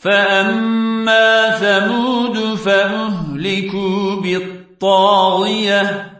فأما ثمود فأهلكوا بالطاغية